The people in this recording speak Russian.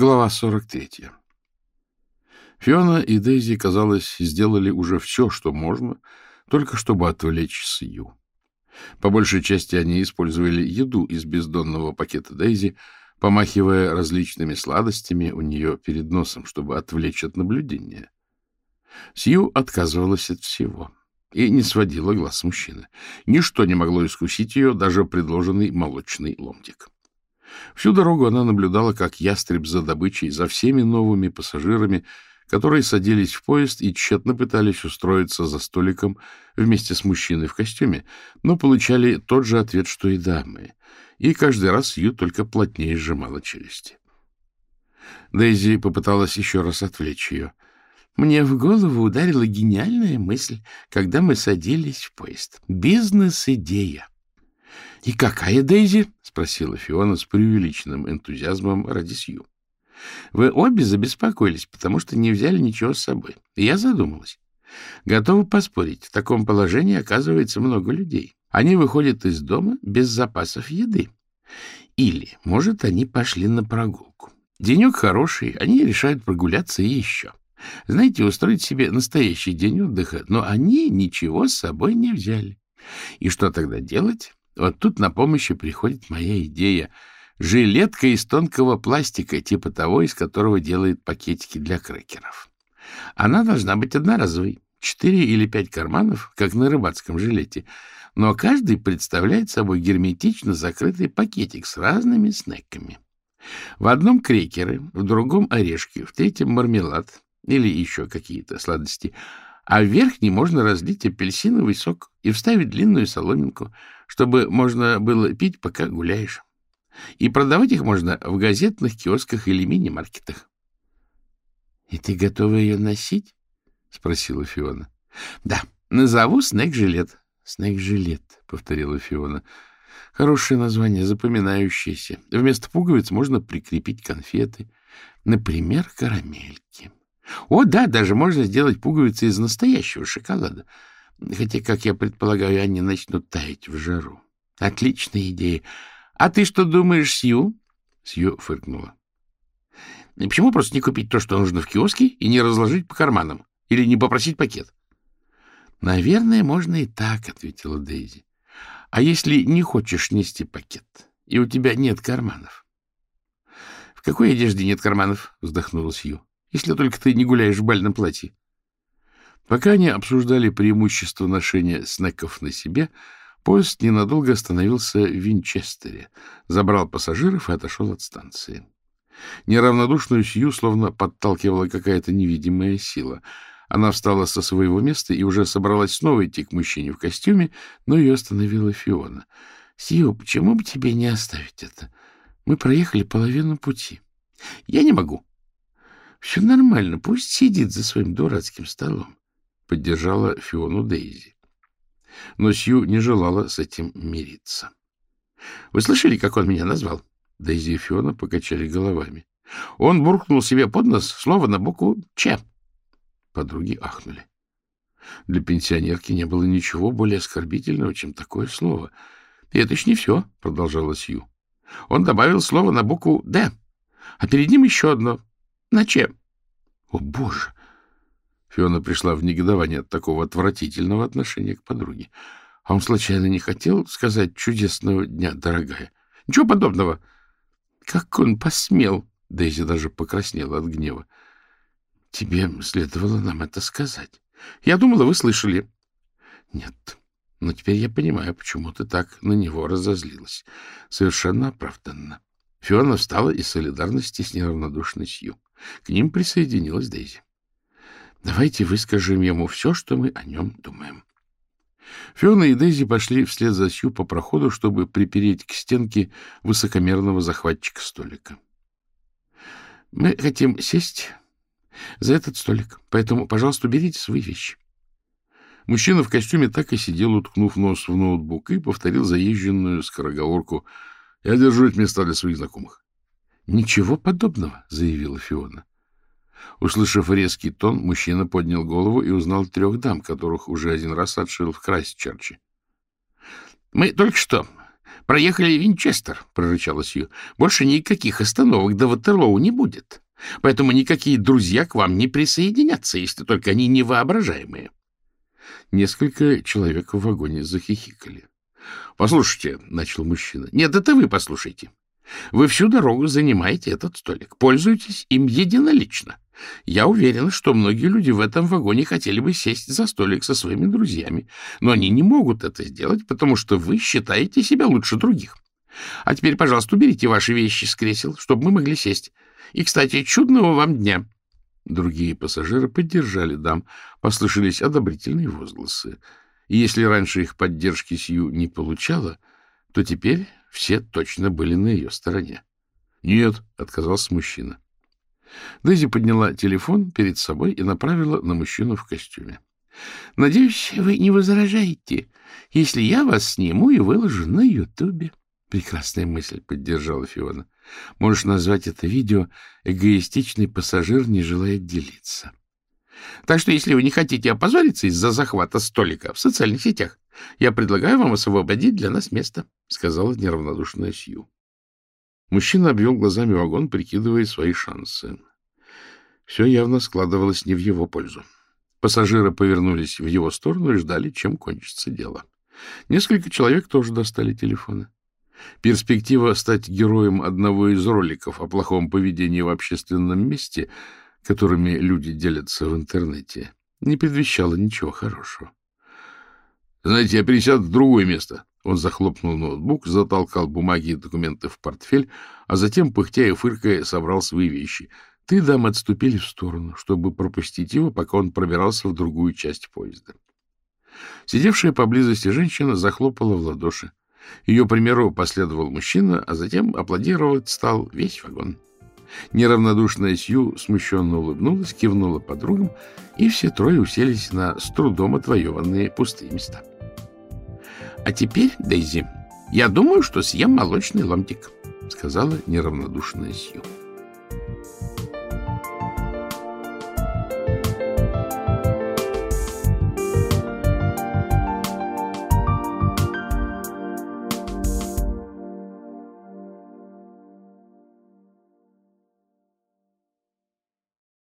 Глава 43. Фиона и Дейзи, казалось, сделали уже все, что можно, только чтобы отвлечь Сью. По большей части они использовали еду из бездонного пакета Дейзи, помахивая различными сладостями у нее перед носом, чтобы отвлечь от наблюдения. Сью отказывалась от всего и не сводила глаз с мужчины. Ничто не могло искусить ее, даже предложенный молочный ломтик. Всю дорогу она наблюдала, как ястреб за добычей, за всеми новыми пассажирами, которые садились в поезд и тщетно пытались устроиться за столиком вместе с мужчиной в костюме, но получали тот же ответ, что и дамы. И каждый раз Ю только плотнее сжимала челюсти. Дейзи попыталась еще раз отвлечь ее. Мне в голову ударила гениальная мысль, когда мы садились в поезд. Бизнес-идея. — И какая, Дейзи? — спросила Фиона с преувеличенным энтузиазмом ради Сью. — Вы обе забеспокоились, потому что не взяли ничего с собой. И я задумалась. Готова поспорить, в таком положении оказывается много людей. Они выходят из дома без запасов еды. Или, может, они пошли на прогулку. Денек хороший, они решают прогуляться еще. Знаете, устроить себе настоящий день отдыха, но они ничего с собой не взяли. И что тогда делать? Вот тут на помощь приходит моя идея. Жилетка из тонкого пластика, типа того, из которого делают пакетики для крекеров. Она должна быть одноразовой. Четыре или пять карманов, как на рыбацком жилете. Но каждый представляет собой герметично закрытый пакетик с разными снеками. В одном крекеры, в другом орешки, в третьем мармелад или еще какие-то сладости — а в верхний можно разлить апельсиновый сок и вставить длинную соломинку, чтобы можно было пить, пока гуляешь. И продавать их можно в газетных киосках или мини-маркетах. — И ты готова ее носить? — спросила Фиона. — Да, назову снэк-жилет. — Снэк-жилет, — повторила Фиона. — Хорошее название, запоминающееся. Вместо пуговиц можно прикрепить конфеты. Например, карамельки. О, да, даже можно сделать пуговицы из настоящего шоколада. Хотя, как я предполагаю, они начнут таять в жару. Отличная идея. А ты что думаешь, Сью? Сью фыркнула. И почему просто не купить то, что нужно в киоске, и не разложить по карманам? Или не попросить пакет? Наверное, можно и так, ответила Дейзи. А если не хочешь нести пакет, и у тебя нет карманов? В какой одежде нет карманов? вздохнула Сью если только ты не гуляешь в бальном платье. Пока они обсуждали преимущество ношения снеков на себе, поезд ненадолго остановился в Винчестере, забрал пассажиров и отошел от станции. Неравнодушную Сью словно подталкивала какая-то невидимая сила. Она встала со своего места и уже собралась снова идти к мужчине в костюме, но ее остановила Фиона. — Сью, почему бы тебе не оставить это? Мы проехали половину пути. — Я не могу, — Все нормально, пусть сидит за своим дурацким столом, — поддержала Фиону Дейзи. Но Сью не желала с этим мириться. — Вы слышали, как он меня назвал? Дейзи и Фиона покачали головами. Он буркнул себе под нос слово на букву «Ч». Подруги ахнули. Для пенсионерки не было ничего более оскорбительного, чем такое слово. — И это еще не все, — продолжала Сью. Он добавил слово на букву «Д», а перед ним еще одно на чем? О, боже! Фиона пришла в негодование от такого отвратительного отношения к подруге. А он случайно не хотел сказать чудесного дня, дорогая? Ничего подобного. Как он посмел? Дейзи даже покраснела от гнева. Тебе следовало нам это сказать. Я думала, вы слышали. Нет, но теперь я понимаю, почему ты так на него разозлилась. Совершенно оправданно. Фиона встала из солидарности с неравнодушной Сью. К ним присоединилась Дейзи. Давайте выскажем ему все, что мы о нем думаем. Фиона и Дейзи пошли вслед за Сью по проходу, чтобы припереть к стенке высокомерного захватчика столика. — Мы хотим сесть за этот столик, поэтому, пожалуйста, уберите свои вещи. Мужчина в костюме так и сидел, уткнув нос в ноутбук, и повторил заезженную скороговорку «Я держу эти места для своих знакомых». Ничего подобного, заявила Фиона. Услышав резкий тон, мужчина поднял голову и узнал трех дам, которых уже один раз отшил в Крайстчерче. — Мы только что — Проехали Винчестер, — прорычала Сью. — Больше никаких остановок до Ватерлоу не будет. Поэтому никакие друзья к вам не присоединятся, если только они невоображаемые. Несколько человек в вагоне захихикали. — Послушайте, — начал мужчина. — Нет, это вы послушайте. Вы всю дорогу занимаете этот столик, пользуетесь им единолично. Я уверен, что многие люди в этом вагоне хотели бы сесть за столик со своими друзьями, но они не могут это сделать, потому что вы считаете себя лучше других. А теперь, пожалуйста, уберите ваши вещи с кресел, чтобы мы могли сесть. И, кстати, чудного вам дня. Другие пассажиры поддержали дам, послышались одобрительные возгласы. И если раньше их поддержки Сью не получала, то теперь все точно были на ее стороне. — Нет, — отказался мужчина. Дейзи подняла телефон перед собой и направила на мужчину в костюме. — Надеюсь, вы не возражаете, если я вас сниму и выложу на Ютубе. Прекрасная мысль, — поддержала Фиона. — Можешь назвать это видео «Эгоистичный пассажир не желает делиться». Так что, если вы не хотите опозориться из-за захвата столика в социальных сетях, я предлагаю вам освободить для нас место, — сказала неравнодушная Сью. Мужчина обвел глазами вагон, прикидывая свои шансы. Все явно складывалось не в его пользу. Пассажиры повернулись в его сторону и ждали, чем кончится дело. Несколько человек тоже достали телефоны. Перспектива стать героем одного из роликов о плохом поведении в общественном месте, которыми люди делятся в интернете, не предвещала ничего хорошего. — Знаете, я пересяду в другое место, он захлопнул ноутбук, затолкал бумаги и документы в портфель, а затем, пыхтя и фыркая, собрал свои вещи. Ты, дам, отступили в сторону, чтобы пропустить его, пока он пробирался в другую часть поезда. Сидевшая поблизости женщина захлопала в ладоши. Ее примеру последовал мужчина, а затем аплодировать стал весь вагон. Неравнодушная Сью смущенно улыбнулась, кивнула подругам, и все трое уселись на с трудом отвоеванные пустые места. — А теперь, Дейзи, я думаю, что съем молочный ломтик, — сказала неравнодушная Сью.